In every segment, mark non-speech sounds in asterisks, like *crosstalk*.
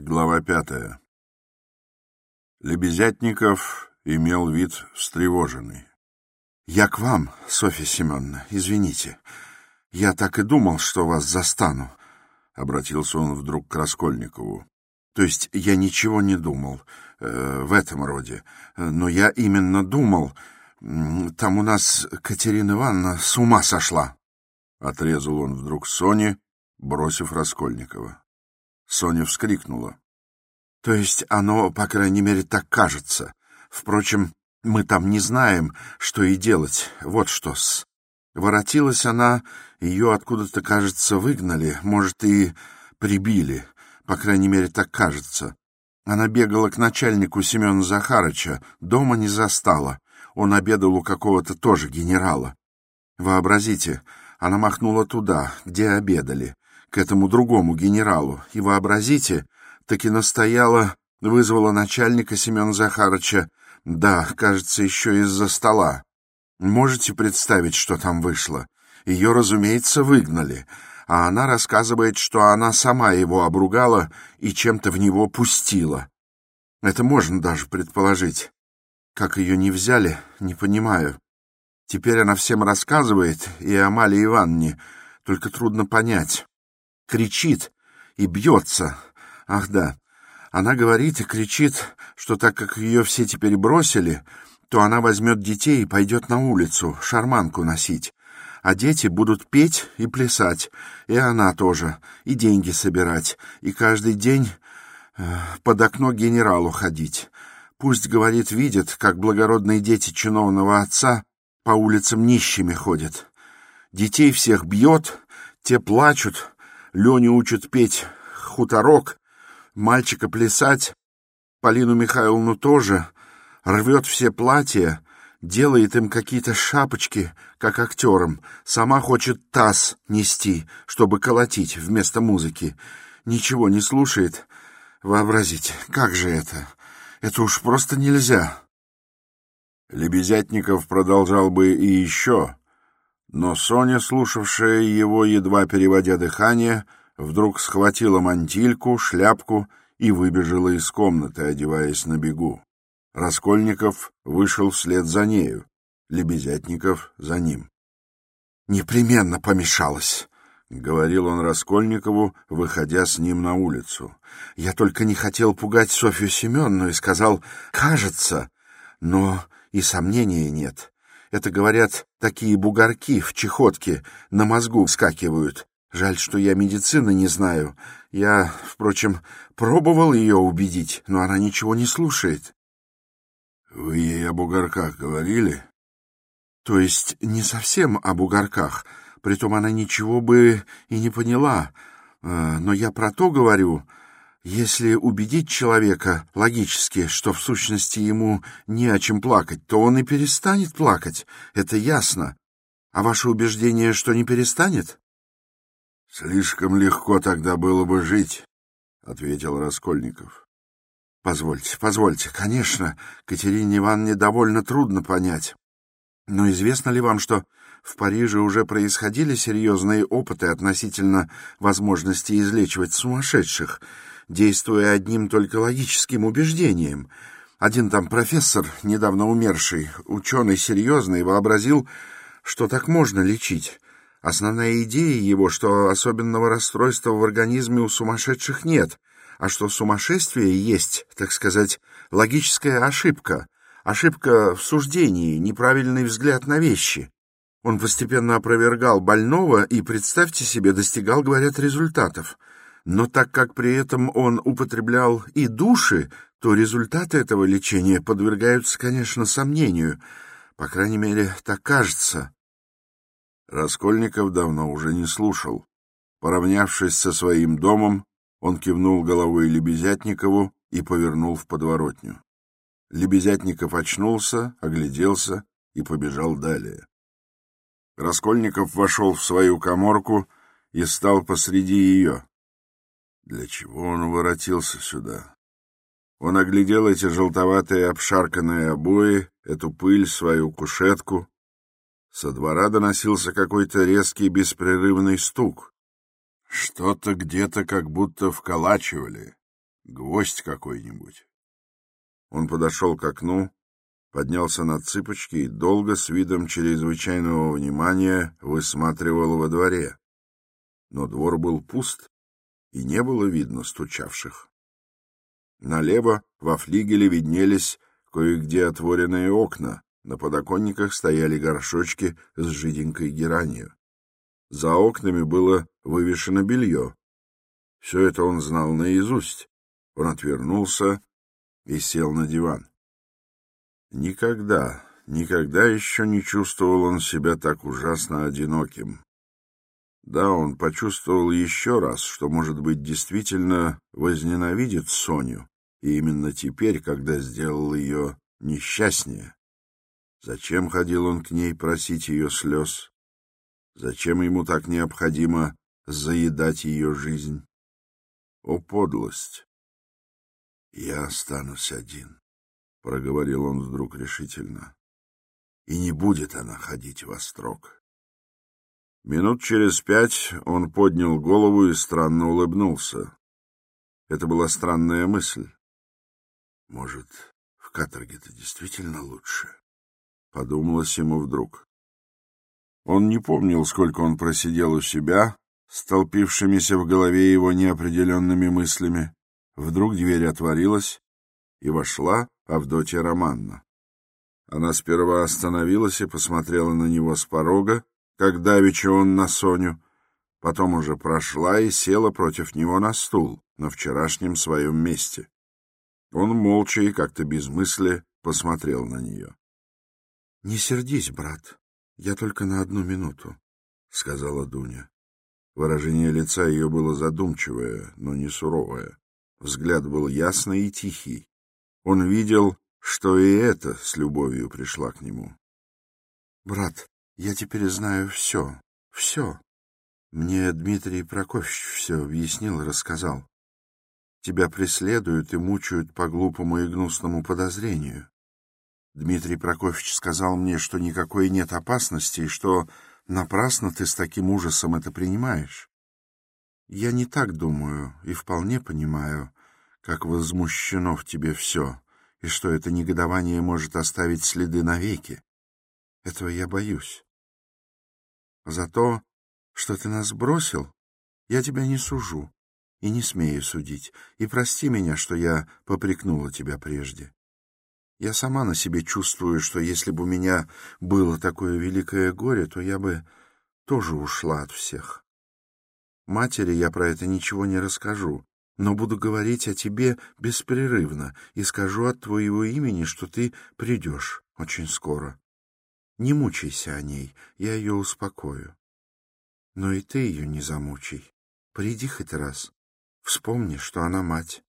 Глава пятая. Лебезятников имел вид встревоженный. — Я к вам, Софья Семеновна, извините. Я так и думал, что вас застану, — обратился он вдруг к Раскольникову. — То есть я ничего не думал э, в этом роде, но я именно думал... Там у нас Катерина Ивановна с ума сошла. Отрезал он вдруг Соне, бросив Раскольникова. Соня вскрикнула. — То есть оно, по крайней мере, так кажется. Впрочем, мы там не знаем, что и делать. Вот что-с. Воротилась она, ее откуда-то, кажется, выгнали, может, и прибили. По крайней мере, так кажется. Она бегала к начальнику Семена Захарыча, дома не застала. Он обедал у какого-то тоже генерала. Вообразите, она махнула туда, где обедали к этому другому генералу. И вообразите, таки настояла, вызвала начальника Семена Захарыча, да, кажется, еще из-за стола. Можете представить, что там вышло? Ее, разумеется, выгнали, а она рассказывает, что она сама его обругала и чем-то в него пустила. Это можно даже предположить. Как ее не взяли, не понимаю. Теперь она всем рассказывает, и Амалии Ивановне, только трудно понять кричит и бьется. Ах да, она говорит и кричит, что так как ее все теперь бросили, то она возьмет детей и пойдет на улицу шарманку носить. А дети будут петь и плясать, и она тоже, и деньги собирать, и каждый день э, под окно генералу ходить. Пусть, говорит, видит, как благородные дети чиновного отца по улицам нищими ходят. Детей всех бьет, те плачут, Леню учат петь хуторок, мальчика плясать, Полину Михайловну тоже, рвет все платья, делает им какие-то шапочки, как актерам, сама хочет таз нести, чтобы колотить вместо музыки. Ничего не слушает. Вообразите, как же это? Это уж просто нельзя. Лебезятников продолжал бы и еще, но Соня, слушавшая его, едва переводя дыхание, вдруг схватила мантильку, шляпку и выбежала из комнаты, одеваясь на бегу. Раскольников вышел вслед за нею, Лебезятников за ним. «Непременно помешалась», — говорил он Раскольникову, выходя с ним на улицу. «Я только не хотел пугать Софью Семеновну и сказал «кажется», но и сомнения нет. Это, говорят, такие бугорки в чехотке на мозгу вскакивают. Жаль, что я медицины не знаю. Я, впрочем, пробовал ее убедить, но она ничего не слушает. — Вы ей о бугорках говорили? — То есть не совсем о бугорках. Притом она ничего бы и не поняла. Э, но я про то говорю, если убедить человека логически, что в сущности ему не о чем плакать, то он и перестанет плакать, это ясно. А ваше убеждение, что не перестанет? — Слишком легко тогда было бы жить, — ответил Раскольников. — Позвольте, позвольте, конечно, Катерине Ивановне довольно трудно понять. Но известно ли вам, что в Париже уже происходили серьезные опыты относительно возможности излечивать сумасшедших — действуя одним только логическим убеждением. Один там профессор, недавно умерший, ученый серьезный, вообразил, что так можно лечить. Основная идея его, что особенного расстройства в организме у сумасшедших нет, а что сумасшествие есть, так сказать, логическая ошибка, ошибка в суждении, неправильный взгляд на вещи. Он постепенно опровергал больного и, представьте себе, достигал, говорят, результатов. Но так как при этом он употреблял и души, то результаты этого лечения подвергаются, конечно, сомнению. По крайней мере, так кажется. Раскольников давно уже не слушал. Поравнявшись со своим домом, он кивнул головой Лебезятникову и повернул в подворотню. Лебезятников очнулся, огляделся и побежал далее. Раскольников вошел в свою коморку и стал посреди ее. Для чего он воротился сюда? Он оглядел эти желтоватые обшарканные обои, эту пыль, свою кушетку. Со двора доносился какой-то резкий беспрерывный стук. Что-то где-то как будто вколачивали. Гвоздь какой-нибудь. Он подошел к окну, поднялся на цыпочки и долго, с видом чрезвычайного внимания, высматривал во дворе. Но двор был пуст, и не было видно стучавших. Налево во флигеле виднелись кое-где отворенные окна, на подоконниках стояли горшочки с жиденькой геранью. За окнами было вывешено белье. Все это он знал наизусть. Он отвернулся и сел на диван. Никогда, никогда еще не чувствовал он себя так ужасно одиноким. Да, он почувствовал еще раз, что, может быть, действительно возненавидит Соню, и именно теперь, когда сделал ее несчастнее. Зачем ходил он к ней просить ее слез? Зачем ему так необходимо заедать ее жизнь? О, подлость! «Я останусь один», — проговорил он вдруг решительно. «И не будет она ходить во строк». Минут через пять он поднял голову и странно улыбнулся. Это была странная мысль. «Может, в каторге-то действительно лучше?» — подумалось ему вдруг. Он не помнил, сколько он просидел у себя, столпившимися в голове его неопределенными мыслями. Вдруг дверь отворилась, и вошла Авдотья Романна. Она сперва остановилась и посмотрела на него с порога, как давеча он на Соню, потом уже прошла и села против него на стул на вчерашнем своем месте. Он молча и как-то без мысли посмотрел на нее. — Не сердись, брат, я только на одну минуту, — сказала Дуня. Выражение лица ее было задумчивое, но не суровое. Взгляд был ясный и тихий. Он видел, что и это с любовью пришла к нему. — Брат, я теперь знаю все, все. Мне Дмитрий Прокофьевич все объяснил рассказал. Тебя преследуют и мучают по глупому и гнусному подозрению. Дмитрий Прокофьевич сказал мне, что никакой нет опасности, и что напрасно ты с таким ужасом это принимаешь. Я не так думаю и вполне понимаю, как возмущено в тебе все, и что это негодование может оставить следы навеки. Этого я боюсь. За то, что ты нас бросил, я тебя не сужу и не смею судить, и прости меня, что я попрекнула тебя прежде. Я сама на себе чувствую, что если бы у меня было такое великое горе, то я бы тоже ушла от всех. Матери я про это ничего не расскажу, но буду говорить о тебе беспрерывно и скажу от твоего имени, что ты придешь очень скоро. Не мучайся о ней, я ее успокою. Но и ты ее не замучай. Приди хоть раз. Вспомни, что она мать.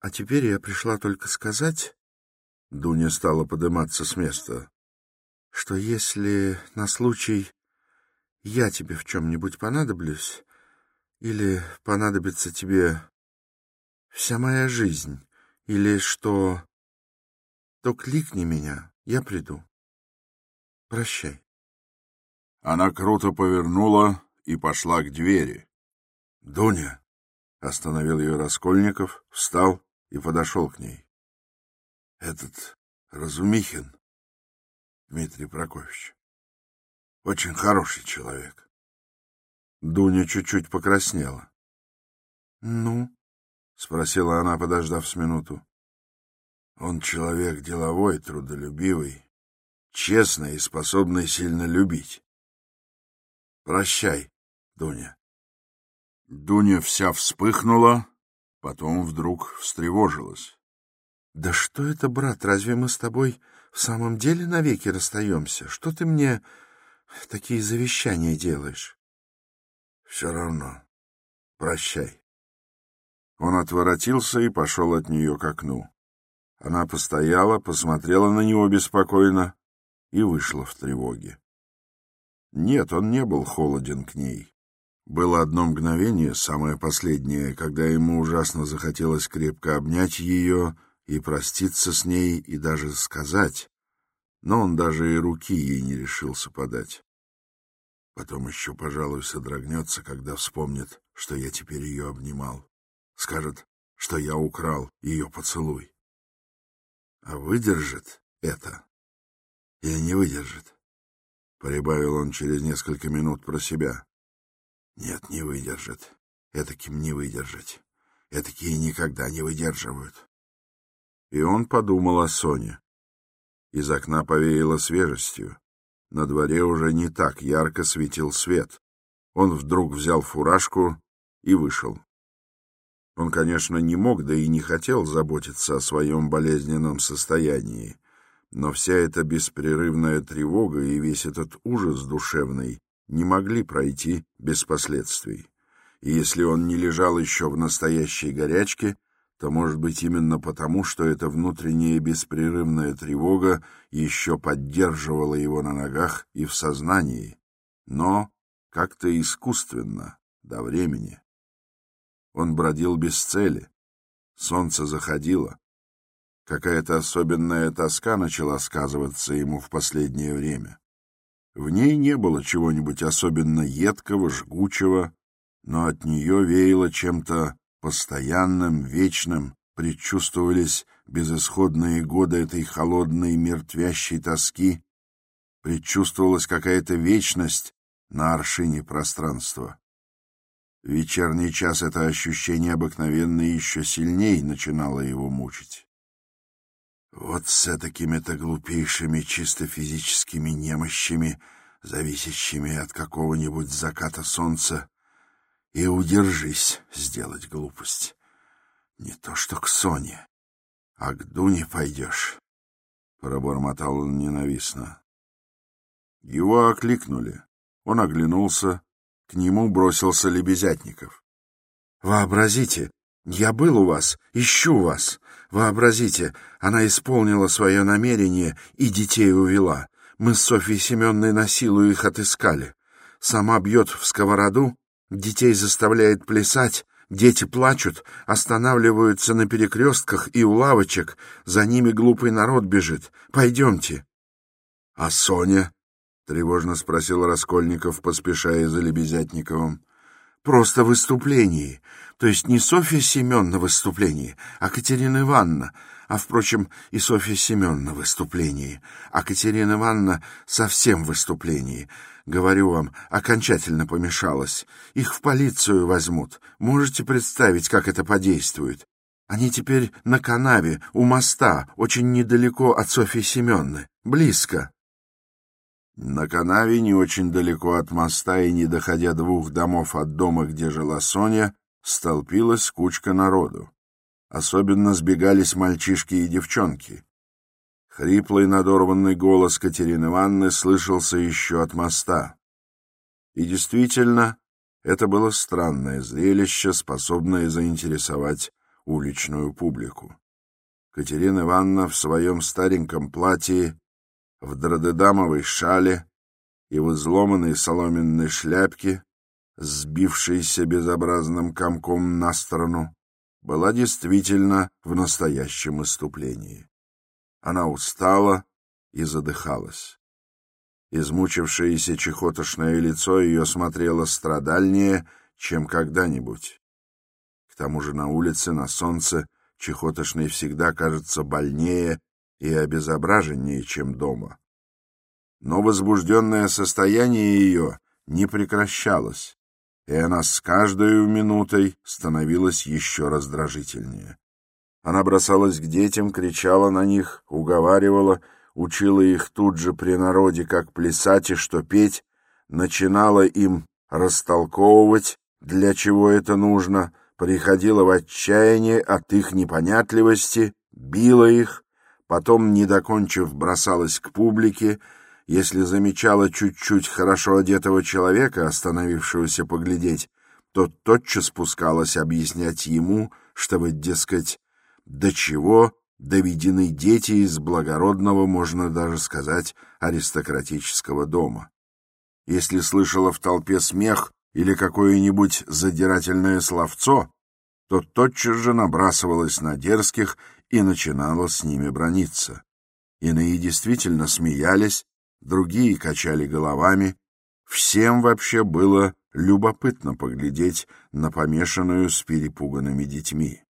А теперь я пришла только сказать... Дуня стала подниматься с места. Что если на случай я тебе в чем-нибудь понадоблюсь, или понадобится тебе вся моя жизнь, или что, то кликни меня, я приду. Прощай. Она круто повернула и пошла к двери. — Дуня! — остановил ее Раскольников, встал и подошел к ней. — Этот Разумихин, Дмитрий Прокофьевич, очень хороший человек. Дуня чуть-чуть покраснела. — Ну? — спросила она, подождав с минуту. — Он человек деловой, трудолюбивый, честный и способный сильно любить. Прощай, Дуня. Дуня вся вспыхнула, потом вдруг встревожилась. — Да что это, брат, разве мы с тобой в самом деле навеки расстаемся? Что ты мне такие завещания делаешь? — Все равно. Прощай. Он отворотился и пошел от нее к окну. Она постояла, посмотрела на него беспокойно и вышла в тревоге. Нет, он не был холоден к ней. Было одно мгновение, самое последнее, когда ему ужасно захотелось крепко обнять ее и проститься с ней, и даже сказать, но он даже и руки ей не решился подать. Потом еще, пожалуй, содрогнется, когда вспомнит, что я теперь ее обнимал. Скажет, что я украл ее поцелуй. А выдержит это или не выдержит? Прибавил он через несколько минут про себя. Нет, не выдержит. Этаким не выдержать. Этакие никогда не выдерживают. И он подумал о Соне. Из окна повеяло свежестью. На дворе уже не так ярко светил свет. Он вдруг взял фуражку и вышел. Он, конечно, не мог, да и не хотел заботиться о своем болезненном состоянии, но вся эта беспрерывная тревога и весь этот ужас душевный не могли пройти без последствий. И если он не лежал еще в настоящей горячке, то, может быть, именно потому, что эта внутренняя беспрерывная тревога еще поддерживала его на ногах и в сознании, но как-то искусственно, до времени. Он бродил без цели. Солнце заходило. Какая-то особенная тоска начала сказываться ему в последнее время. В ней не было чего-нибудь особенно едкого, жгучего, но от нее веяло чем-то постоянным, вечным, предчувствовались безысходные годы этой холодной, мертвящей тоски, предчувствовалась какая-то вечность на аршине пространства. В вечерний час это ощущение обыкновенно еще сильней начинало его мучить. Вот с такими-то глупейшими чисто физическими немощами, зависящими от какого-нибудь заката солнца, и удержись сделать глупость. Не то что к Соне, а к Дуне пойдешь, — пробормотал он ненавистно. Его окликнули. Он оглянулся. К нему бросился Лебезятников. — Вообразите, я был у вас, ищу вас. Вообразите, она исполнила свое намерение и детей увела. Мы с Софьей Семенной на силу их отыскали. Сама бьет в сковороду, Детей заставляет плясать, дети плачут, останавливаются на перекрестках и у лавочек, за ними глупый народ бежит. Пойдемте. — А Соня? — тревожно спросил Раскольников, поспешая за Лебезятниковым. — Просто выступление. То есть не Софья Семеновна выступление, а Катерина Ивановна. А, впрочем, и Софья Семеновна выступление. А Катерина Ивановна совсем выступление. Говорю вам, окончательно помешалась. Их в полицию возьмут. Можете представить, как это подействует? Они теперь на канаве, у моста, очень недалеко от Софьи Семенны. Близко. На канаве, не очень далеко от моста и не доходя двух домов от дома, где жила Соня, столпилась кучка народу. Особенно сбегались мальчишки и девчонки. Хриплый надорванный голос Катерины Ивановны слышался еще от моста. И действительно, это было странное зрелище, способное заинтересовать уличную публику. Катерина Ивановна в своем стареньком платье, в дродедамовой шале и в изломанной соломенной шляпке, сбившейся безобразным комком на сторону, была действительно в настоящем выступлении. Она устала и задыхалась. Измучившееся чехотошное лицо ее смотрело страдальнее, чем когда-нибудь. К тому же на улице, на солнце, чехотошный всегда кажется больнее и обезображеннее, чем дома. Но возбужденное состояние ее не прекращалось, и она с каждой минутой становилась еще раздражительнее. Она бросалась к детям, кричала на них, уговаривала, учила их тут же при народе, как плясать и что петь, начинала им растолковывать, для чего это нужно, приходила в отчаяние от их непонятливости, била их, потом, не докончив, бросалась к публике, если замечала чуть-чуть хорошо одетого человека, остановившегося поглядеть, то тотчас спускалась объяснять ему, чтобы, дескать, до чего доведены дети из благородного, можно даже сказать, аристократического дома. Если слышала в толпе смех или какое-нибудь задирательное словцо, то тотчас же набрасывалась на дерзких и начинала с ними брониться. Иные действительно смеялись, другие качали головами. Всем вообще было любопытно поглядеть на помешанную с перепуганными детьми.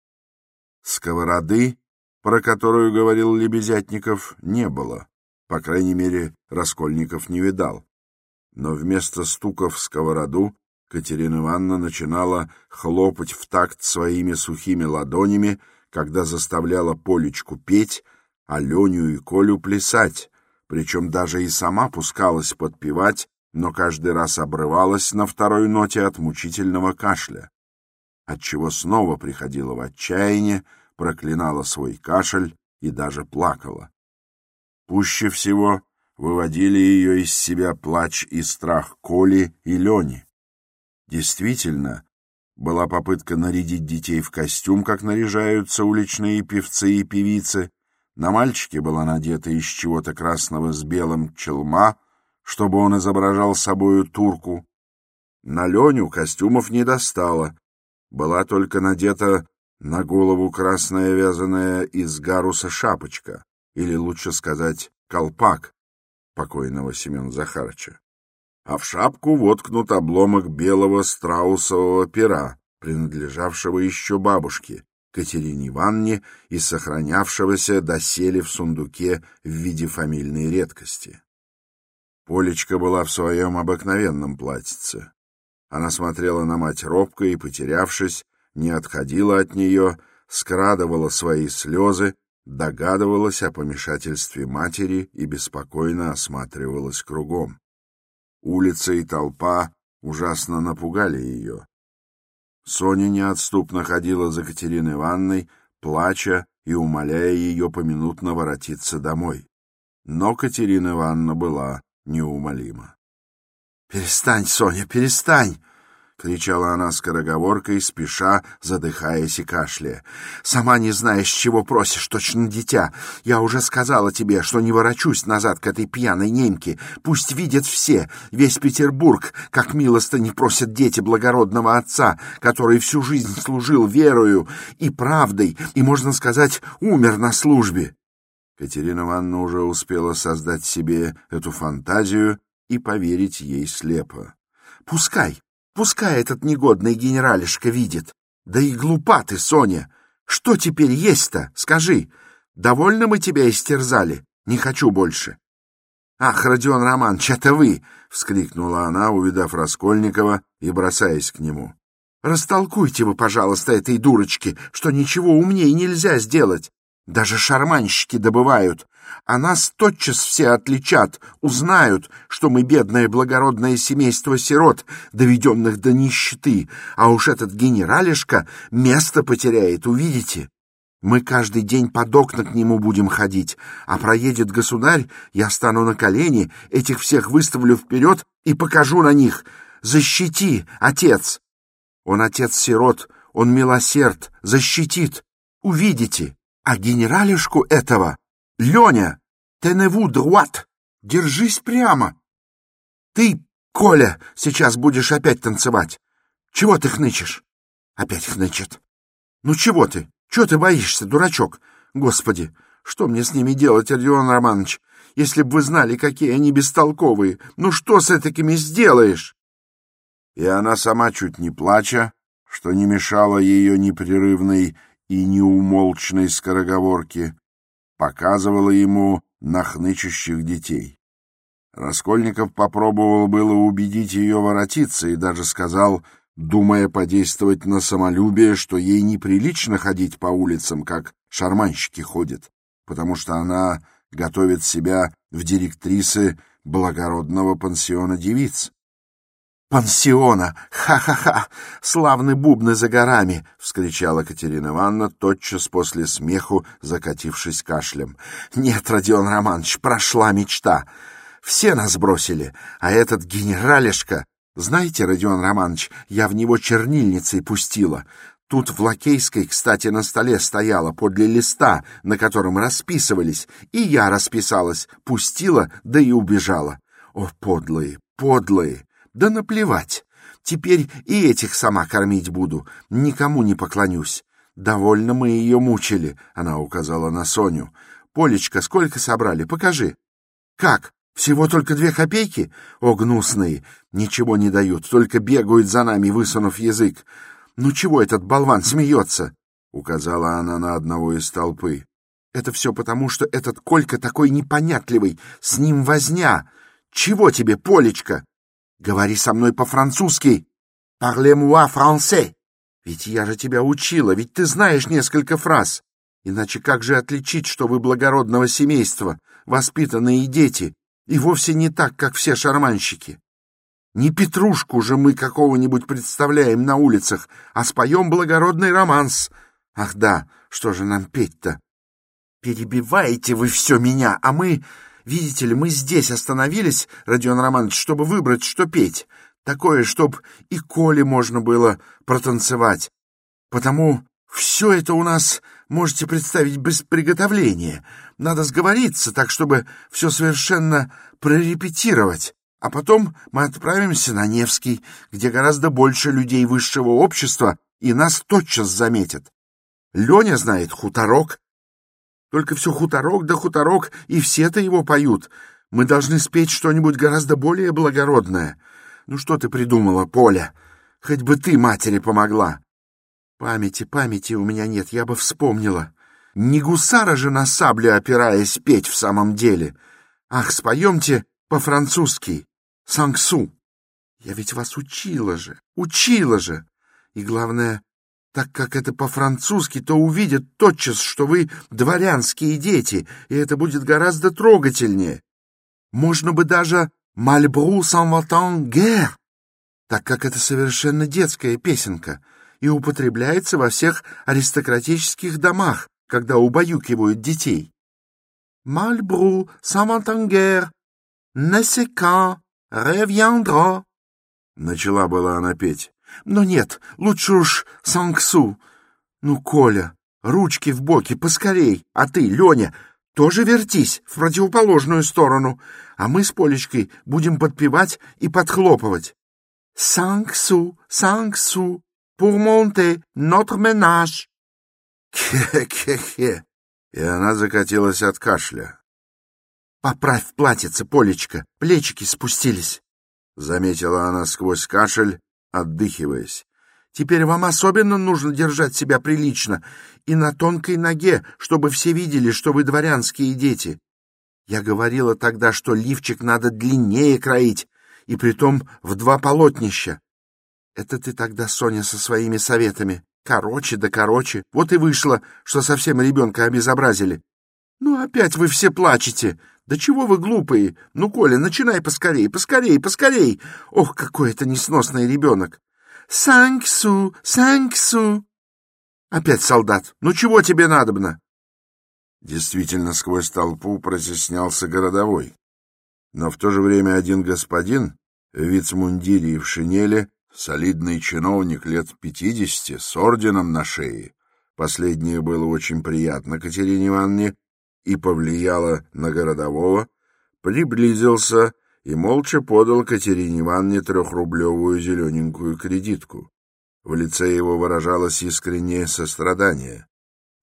Сковороды, про которую говорил Лебезятников, не было. По крайней мере, Раскольников не видал. Но вместо стука в сковороду Катерина Ивановна начинала хлопать в такт своими сухими ладонями, когда заставляла Полечку петь, а Леню и Колю плясать, причем даже и сама пускалась подпевать, но каждый раз обрывалась на второй ноте от мучительного кашля, отчего снова приходила в отчаяние, проклинала свой кашель и даже плакала. Пуще всего выводили ее из себя плач и страх Коли и Лени. Действительно, была попытка нарядить детей в костюм, как наряжаются уличные певцы и певицы. На мальчике была надета из чего-то красного с белым челма, чтобы он изображал собою турку. На Леню костюмов не достало. Была только надета на голову красная вязаная из гаруса шапочка, или лучше сказать колпак покойного Семена Захарыча. А в шапку воткнут обломок белого страусового пера, принадлежавшего еще бабушке, Катерине Ивановне и сохранявшегося доселе в сундуке в виде фамильной редкости. Полечка была в своем обыкновенном платьице. Она смотрела на мать робко и, потерявшись, не отходила от нее, скрадывала свои слезы, догадывалась о помешательстве матери и беспокойно осматривалась кругом. Улица и толпа ужасно напугали ее. Соня неотступно ходила за Катериной Ивановной, плача и умоляя ее поминутно воротиться домой. Но Катерина Ивановна была неумолима. — Перестань, Соня, перестань! — кричала она скороговоркой, спеша, задыхаясь и кашляя. — Сама не знаешь, чего просишь, точно дитя. Я уже сказала тебе, что не ворочусь назад к этой пьяной немке. Пусть видят все, весь Петербург, как милостыни просят дети благородного отца, который всю жизнь служил верою и правдой, и, можно сказать, умер на службе. Катерина Ивановна уже успела создать себе эту фантазию и поверить ей слепо. — Пускай, Пускай этот негодный генералишка видит. Да и глупа ты, Соня. Что теперь есть-то? Скажи. Довольно мы тебя истерзали? Не хочу больше. Ах, Родион Романович, это вы! — вскрикнула она, увидав Раскольникова и бросаясь к нему. Растолкуйте вы, пожалуйста, этой дурочке, что ничего умнее нельзя сделать. Даже шарманщики добывают, а нас тотчас все отличат, узнают, что мы бедное благородное семейство сирот, доведенных до нищеты, а уж этот генералишка место потеряет, увидите. Мы каждый день под окна к нему будем ходить, а проедет государь, я стану на колени, этих всех выставлю вперед и покажу на них. Защити, отец! Он отец сирот, он милосерд, защитит. Увидите. А генералишку этого, Леня, теневу друат, держись прямо. Ты, Коля, сейчас будешь опять танцевать. Чего ты хнычешь? Опять хнычет. Ну чего ты? Чего ты боишься, дурачок? Господи, что мне с ними делать, Родион Романович? Если бы вы знали, какие они бестолковые, ну что с этакими сделаешь? И она сама чуть не плача, что не мешало ее непрерывной и неумолчной скороговорки, показывала ему нахнычущих детей. Раскольников попробовал было убедить ее воротиться и даже сказал, думая подействовать на самолюбие, что ей неприлично ходить по улицам, как шарманщики ходят, потому что она готовит себя в директрисы благородного пансиона девиц. «Пансиона! Ха-ха-ха! Славны бубны за горами!» — вскричала Катерина Ивановна, тотчас после смеху, закатившись кашлем. «Нет, Родион Романович, прошла мечта. Все нас бросили, а этот генералишка... Знаете, Родион Романович, я в него чернильницей пустила. Тут в Лакейской, кстати, на столе стояла подле листа, на котором расписывались, и я расписалась, пустила, да и убежала. О, подлые, подлые!» Да наплевать. Теперь и этих сама кормить буду. Никому не поклонюсь. Довольно мы ее мучили, — она указала на Соню. Полечка, сколько собрали? Покажи. Как? Всего только две копейки? О, гнусные! Ничего не дают, только бегают за нами, высунув язык. Ну чего этот болван смеется? указала она на одного из толпы. Это все потому, что этот Колька такой непонятливый, с ним возня. Чего тебе, Полечка? Говори со мной по-французски. Parlez-moi français. Ведь я же тебя учила, ведь ты знаешь несколько фраз. Иначе как же отличить, что вы благородного семейства, воспитанные дети, и вовсе не так, как все шарманщики? Не Петрушку же мы какого-нибудь представляем на улицах, а споем благородный романс. Ах да, что же нам петь-то? Перебиваете вы все меня, а мы... Видите ли, мы здесь остановились, Родион Романович, чтобы выбрать, что петь. Такое, чтоб и Коле можно было протанцевать. Потому все это у нас, можете представить, без приготовления. Надо сговориться так, чтобы все совершенно прорепетировать. А потом мы отправимся на Невский, где гораздо больше людей высшего общества, и нас тотчас заметят. Леня знает хуторок. Только все хуторок да хуторок, и все-то его поют. Мы должны спеть что-нибудь гораздо более благородное. Ну что ты придумала, Поля? Хоть бы ты матери помогла. Памяти, памяти у меня нет, я бы вспомнила. Не гусара же на сабле опираясь петь в самом деле. Ах, споемте по-французски. Сангсу. Я ведь вас учила же, учила же. И главное, так как это по-французски, то увидят тотчас, что вы дворянские дети, и это будет гораздо трогательнее. Можно бы даже «Мальбру сан гэр», так как это совершенно детская песенка и употребляется во всех аристократических домах, когда убаюкивают детей. «Мальбру сан ватан гэр, не сека, ревьяндра», — начала была она петь. Но нет, лучше уж Сангсу. Ну, Коля, ручки в боки, поскорей. А ты, Леня, тоже вертись в противоположную сторону, а мы с Полечкой будем подпевать и подхлопывать. Сангсу, Сангсу, pour monter notre ménage. Хе-хе-хе. И она закатилась от кашля. Поправь платьице, Полечка, плечики спустились. Заметила она сквозь кашель отдыхиваясь. Теперь вам особенно нужно держать себя прилично и на тонкой ноге, чтобы все видели, что вы дворянские дети. Я говорила тогда, что лифчик надо длиннее кроить, и притом в два полотнища. Это ты тогда, Соня, со своими советами. Короче да короче. Вот и вышло, что совсем ребенка обезобразили. Ну, опять вы все плачете. Да чего вы глупые? Ну, Коля, начинай поскорей, поскорей, поскорей. Ох, какой это несносный ребенок. Санксу, санксу. Опять солдат. Ну, чего тебе надобно? Действительно, сквозь толпу протеснялся городовой. Но в то же время один господин в вицмундире и в шинели, солидный чиновник лет пятидесяти, с орденом на шее. Последнее было очень приятно Катерине Ивановне, и повлияло на городового, приблизился и молча подал Катерине Ивановне трехрублевую зелененькую кредитку. В лице его выражалось искреннее сострадание.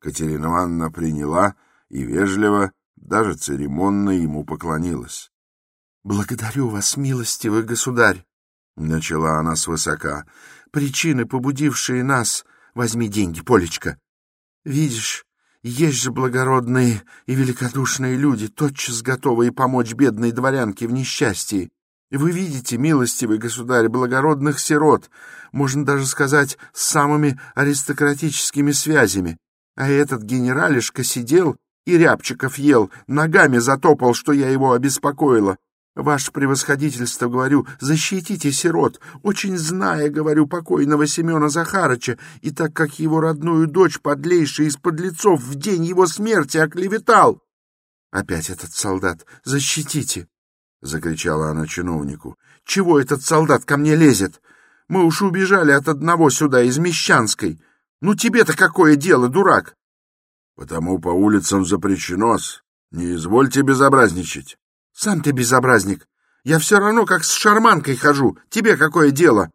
Катерина Ивановна приняла и вежливо, даже церемонно ему поклонилась. — Благодарю вас, милостивый государь, — начала она свысока. — Причины, побудившие нас... Возьми деньги, Полечка. Видишь, есть же благородные и великодушные люди, тотчас готовые помочь бедной дворянке в несчастье. Вы видите, милостивый государь, благородных сирот, можно даже сказать, с самыми аристократическими связями. А этот генералишка сидел и рябчиков ел, ногами затопал, что я его обеспокоила. Ваше превосходительство, говорю, защитите сирот, очень зная, говорю, покойного Семена Захарыча, и так как его родную дочь, подлейший из подлецов, в день его смерти оклеветал. Опять этот солдат, защитите! — закричала она чиновнику. — Чего этот солдат ко мне лезет? Мы уж убежали от одного сюда, из Мещанской. Ну тебе-то какое дело, дурак? — Потому по улицам запрещено -с. Не извольте безобразничать. Сам ты безобразник. Я все равно как с шарманкой хожу. Тебе какое дело?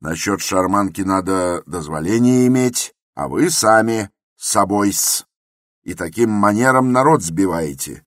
Насчет шарманки надо дозволение иметь, а вы сами с собой-с. И таким манером народ сбиваете.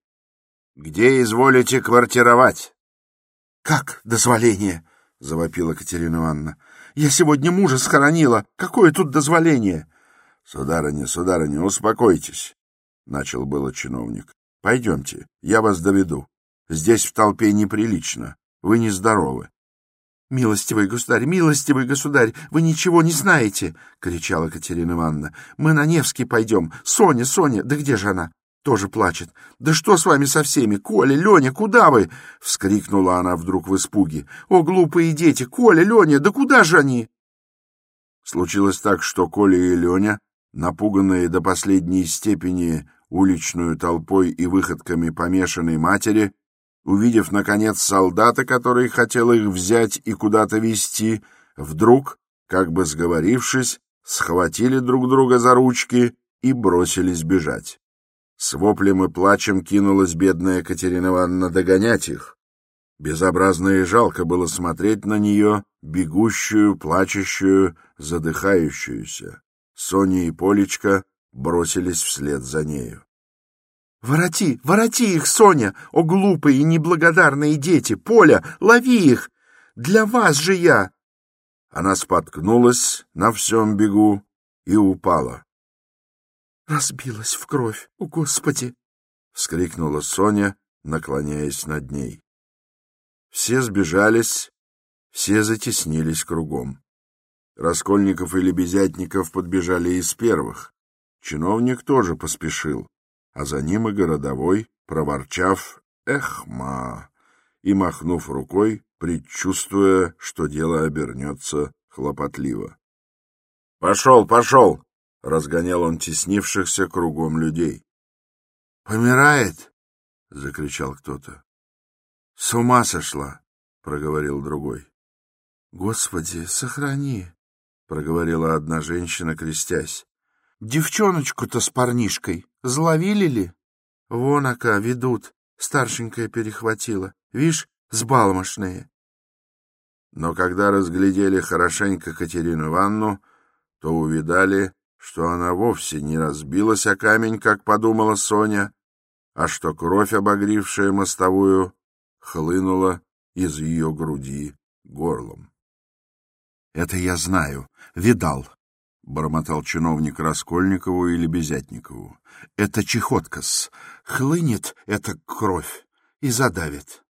Где изволите квартировать? — Как дозволение? — завопила Катерина Ивановна. — Я сегодня мужа схоронила. Какое тут дозволение? — Сударыня, сударыня, успокойтесь, — начал было чиновник. — Пойдемте, я вас доведу. Здесь в толпе неприлично. Вы нездоровы. — Милостивый государь, милостивый государь, вы ничего не знаете! — кричала Катерина Ивановна. — Мы на Невский пойдем. Соня, Соня, да где же она? Тоже плачет. «Да что с вами со всеми? Коля, Леня, куда вы?» — вскрикнула она вдруг в испуге. «О, глупые дети! Коля, Леня, да куда же они?» Случилось так, что Коля и Леня, напуганные до последней степени уличную толпой и выходками помешанной матери, увидев, наконец, солдата, который хотел их взять и куда-то везти, вдруг, как бы сговорившись, схватили друг друга за ручки и бросились бежать. С воплем и плачем кинулась бедная Катерина Ивановна догонять их. Безобразно и жалко было смотреть на нее, бегущую, плачущую, задыхающуюся. Соня и Полечка бросились вслед за нею. «Вороти, вороти их, Соня! О, глупые и неблагодарные дети! Поля, лови их! Для вас же я!» Она споткнулась на всем бегу и упала. «Разбилась в кровь, о, Господи!» — вскрикнула Соня, наклоняясь над ней. Все сбежались, все затеснились кругом. Раскольников и Лебезятников подбежали из первых. Чиновник тоже поспешил а за ним и городовой, проворчав «Эхма!» и махнув рукой, предчувствуя, что дело обернется хлопотливо. «Пошел, пошел!» — разгонял он теснившихся кругом людей. «Помирает!» — закричал кто-то. «С ума сошла!» — проговорил другой. «Господи, сохрани!» — проговорила одна женщина, крестясь. «Девчоночку-то с парнишкой Зловили ли? Вон, ока, ведут. Старшенькая перехватила. Вишь, сбалмошные. Но когда разглядели хорошенько Катерину Ивановну, то увидали, что она вовсе не разбилась о камень, как подумала Соня, а что кровь, обогрившая мостовую, хлынула из ее груди горлом. — Это я знаю, видал, — бормотал чиновник Раскольникову или Безятникову. — Это чехоткас. Хлынет эта кровь и задавит.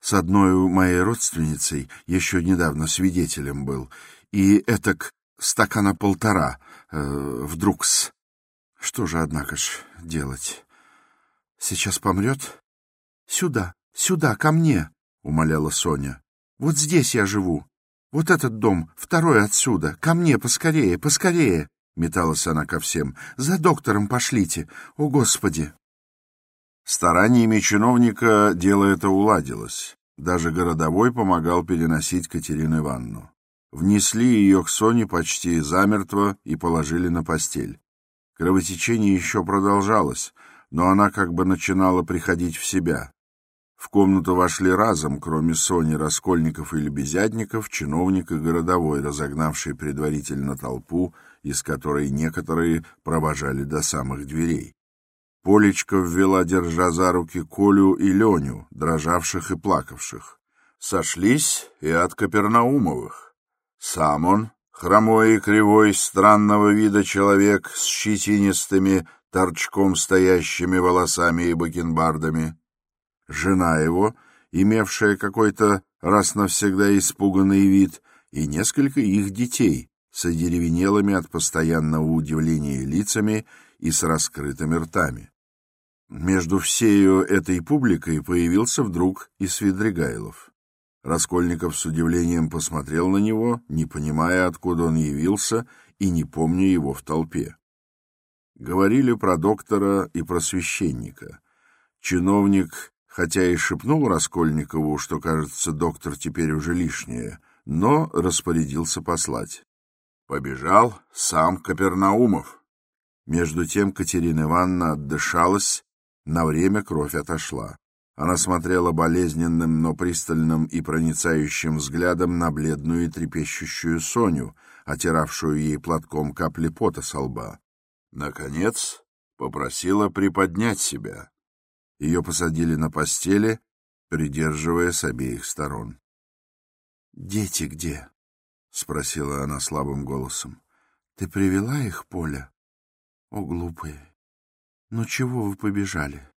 С одной моей родственницей еще недавно свидетелем был, и этак стакана полтора э, вдруг с... Что же, однако ж, делать? Сейчас помрет? Сюда, сюда, ко мне, — умоляла Соня. Вот здесь я живу. Вот этот дом, второй отсюда. Ко мне, поскорее, поскорее!» Металась она ко всем. «За доктором пошлите! О, Господи!» Стараниями чиновника дело это уладилось. Даже городовой помогал переносить Катерину Ивановну. Внесли ее к Соне почти замертво и положили на постель. Кровотечение еще продолжалось, но она как бы начинала приходить в себя. В комнату вошли разом, кроме Сони, Раскольников и Лебезятников, чиновник и городовой, разогнавший предварительно толпу, из которой некоторые провожали до самых дверей. Полечка ввела, держа за руки Колю и Леню, дрожавших и плакавших. Сошлись и от Капернаумовых. Сам он, хромой и кривой, странного вида человек с щетинистыми, торчком стоящими волосами и бакенбардами, жена его, имевшая какой-то раз навсегда испуганный вид, и несколько их детей с одеревенелыми от постоянного удивления лицами и с раскрытыми ртами. Между всею этой публикой появился вдруг и Свидригайлов. Раскольников с удивлением посмотрел на него, не понимая, откуда он явился, и не помня его в толпе. Говорили про доктора и про священника. Чиновник хотя и шепнул Раскольникову, что, кажется, доктор теперь уже лишнее, но распорядился послать. Побежал сам Капернаумов. Между тем Катерина Ивановна отдышалась, на время кровь отошла. Она смотрела болезненным, но пристальным и проницающим взглядом на бледную и трепещущую Соню, отиравшую ей платком капли пота со лба. Наконец попросила приподнять себя. Ее посадили на постели, придерживая с обеих сторон. — Дети где? — спросила она слабым голосом. — Ты привела их, Поля? О, глупые! Ну чего вы побежали?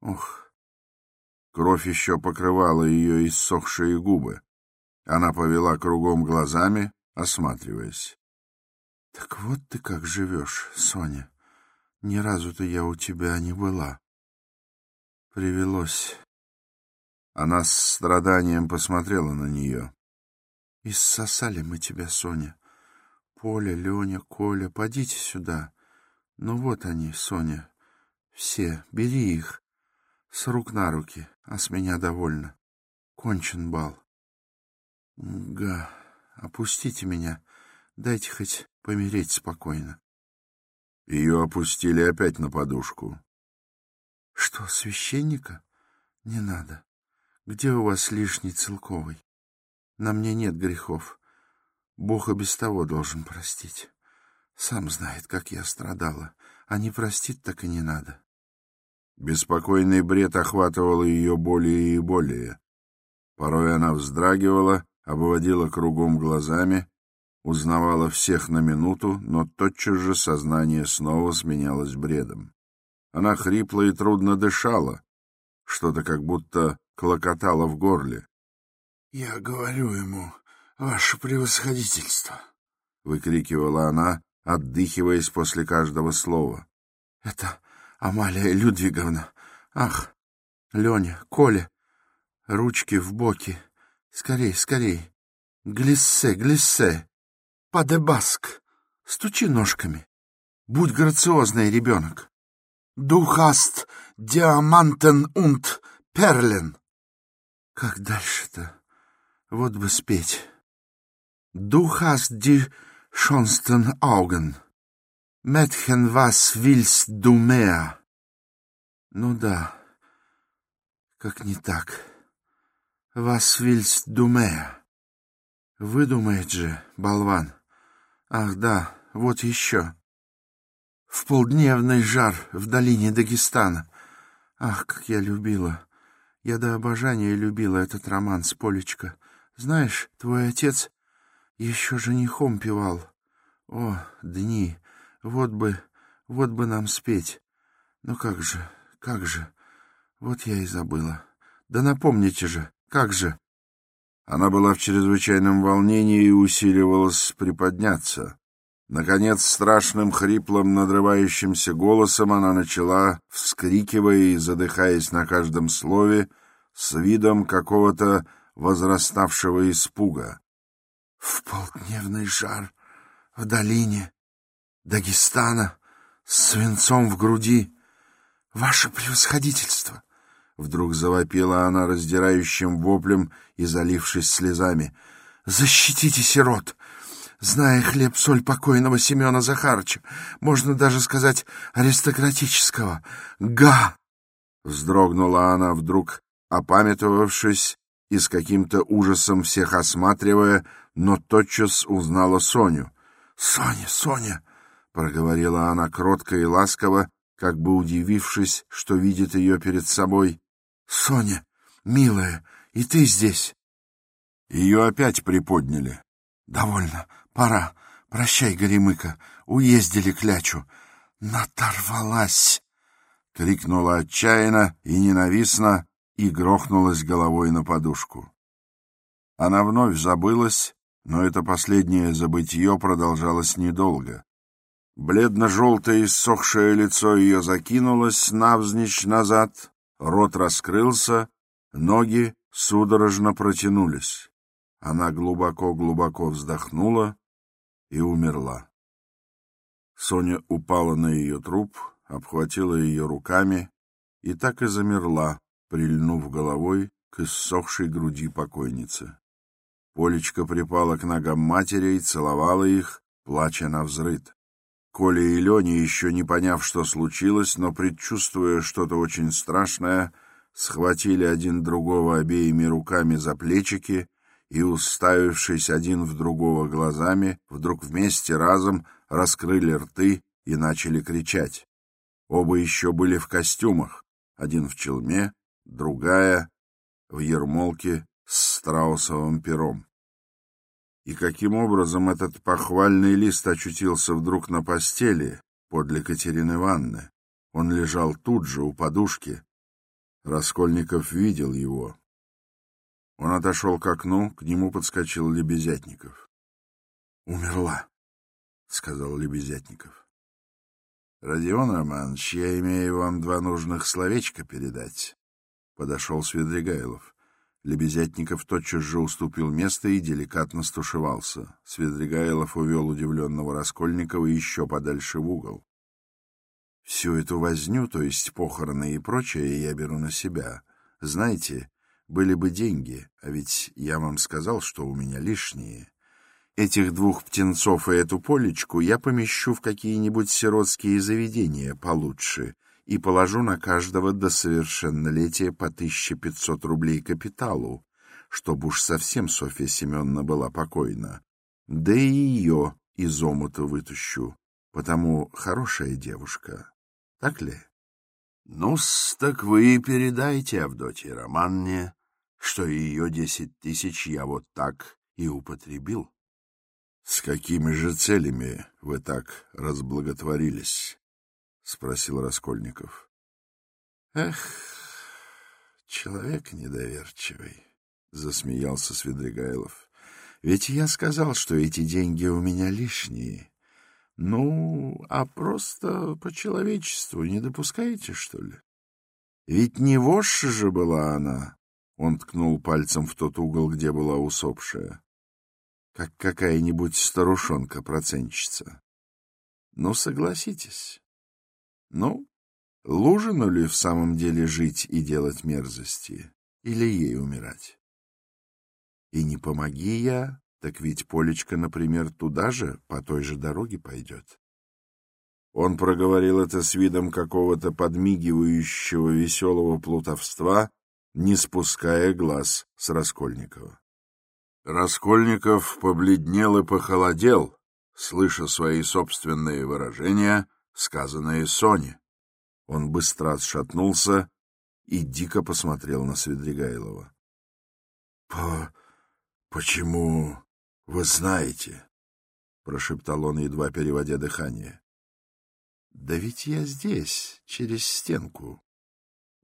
Ох! Кровь еще покрывала ее иссохшие губы. Она повела кругом глазами, осматриваясь. — Так вот ты как живешь, Соня. Ни разу-то я у тебя не была. Привелось. Она с страданием посмотрела на нее. — Иссосали мы тебя, Соня. Поля, Леня, Коля, подите сюда. Ну вот они, Соня. Все, бери их. С рук на руки, а с меня довольно. Кончен бал. Га, опустите меня. Дайте хоть помереть спокойно. Ее опустили опять на подушку. — Что, священника? Не надо. Где у вас лишний целковый? На мне нет грехов. Бог и без того должен простить. Сам знает, как я страдала. А не простит, так и не надо. Беспокойный бред охватывал ее более и более. Порой она вздрагивала, обводила кругом глазами, узнавала всех на минуту, но тотчас же сознание снова сменялось бредом. Она хрипло и трудно дышала, что-то как будто клокотало в горле. — Я говорю ему, ваше превосходительство, — выкрикивала она, отдыхиваясь после каждого слова. — Это Амалия Людвиговна. Ах, Леня, Коля, ручки в боки. Скорей, скорей. Глиссе, глиссе. Падебаск. Стучи ножками. Будь грациозный ребенок. Du hast Diamanten und Perlen. Как дальше-то? Вот бы спеть. Du hast die schönsten Augen. Mädchen, was willst du mehr? Ну да, как не так. Was willst du mehr? Выдумает же, болван. Ах да, вот еще. В полдневный жар в долине Дагестана. Ах, как я любила. Я до обожания любила этот роман с Полечка. Знаешь, твой отец еще женихом пивал. О, дни, вот бы, вот бы нам спеть. Ну как же, как же, вот я и забыла. Да напомните же, как же. Она была в чрезвычайном волнении и усиливалась приподняться. Наконец, страшным хриплым, надрывающимся голосом она начала, вскрикивая и задыхаясь на каждом слове, с видом какого-то возраставшего испуга. — В полдневный жар, в долине, Дагестана, с свинцом в груди. Ваше превосходительство! Вдруг завопила она раздирающим воплем и залившись слезами. «Защитите сирот! Зная хлеб-соль покойного Семена Захарыча, можно даже сказать аристократического. Га! Вздрогнула она вдруг, опамятовавшись и с каким-то ужасом всех осматривая, но тотчас узнала Соню. — Соня, Соня! — проговорила она кротко и ласково, как бы удивившись, что видит ее перед собой. — Соня, милая, и ты здесь? Ее опять приподняли. — Довольно. Пора. Прощай, Горемыка. Уездили клячу. Наторвалась! — крикнула отчаянно и ненавистно и грохнулась головой на подушку. Она вновь забылась, но это последнее забытье продолжалось недолго. Бледно-желтое иссохшее лицо ее закинулось навзничь назад, рот раскрылся, ноги судорожно протянулись. Она глубоко-глубоко вздохнула и умерла. Соня упала на ее труп, обхватила ее руками и так и замерла, прильнув головой к иссохшей груди покойницы. Полечка припала к ногам матери и целовала их, плача на взрыд. Коля и Леня, еще не поняв, что случилось, но предчувствуя что-то очень страшное, схватили один другого обеими руками за плечики и, уставившись один в другого глазами, вдруг вместе разом раскрыли рты и начали кричать. Оба еще были в костюмах, один в челме, другая в ермолке с страусовым пером. И каким образом этот похвальный лист очутился вдруг на постели, подле Катерины Ивановны. Он лежал тут же, у подушки. Раскольников видел его. Он отошел к окну, к нему подскочил Лебезятников. — Умерла, — сказал Лебезятников. — Родион Романович, я имею вам два нужных словечка передать. Подошел Свидригайлов. Лебезятников тотчас же уступил место и деликатно стушевался. Свидригайлов увел удивленного Раскольникова еще подальше в угол. Всю эту возню, то есть похороны и прочее, я беру на себя. Знаете, были бы деньги, а ведь я вам сказал, что у меня лишние. Этих двух птенцов и эту полечку я помещу в какие-нибудь сиротские заведения получше и положу на каждого до совершеннолетия по 1500 рублей капиталу, чтобы уж совсем Софья Семеновна была покойна. Да и ее из омута вытащу, потому хорошая девушка. Так ли? Ну-с, так вы передайте Авдотье Романне, что ее десять тысяч я вот так и употребил. — С какими же целями вы так разблаготворились? — спросил Раскольников. — Эх, человек недоверчивый, — засмеялся Свидригайлов. — Ведь я сказал, что эти деньги у меня лишние. Ну, а просто по человечеству не допускаете, что ли? Ведь не вошь же была она. Он ткнул пальцем в тот угол, где была усопшая. Как какая-нибудь старушонка-проценщица. Ну, согласитесь. Ну, Лужину ли в самом деле жить и делать мерзости? Или ей умирать? И не помоги я, так ведь Полечка, например, туда же, по той же дороге пойдет. Он проговорил это с видом какого-то подмигивающего веселого плутовства, не спуская глаз с Раскольникова. Раскольников побледнел и похолодел, слыша свои собственные выражения, сказанные Соне. Он быстро отшатнулся и дико посмотрел на Свидригайлова. — По... почему вы знаете, — прошептал он, едва переводя дыхание. — Да ведь я здесь, через стенку.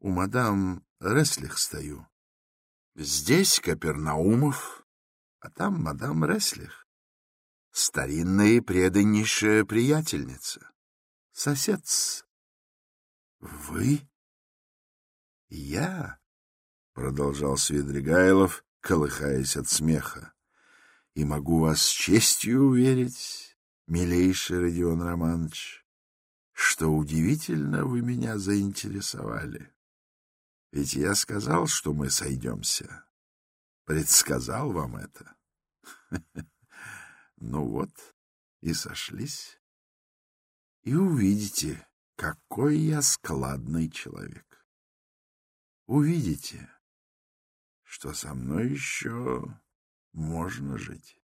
У мадам Реслих стою. Здесь Капернаумов, а там мадам Реслих. Старинная и преданнейшая приятельница. Сосед. Вы? Я? — продолжал Свидригайлов, колыхаясь от смеха и могу вас с честью уверить, милейший Родион Романович, что удивительно вы меня заинтересовали. Ведь я сказал, что мы сойдемся. Предсказал вам это. *laughs* Ну вот, и сошлись. И увидите, какой я складный человек. Увидите, что со мной еще можно жить.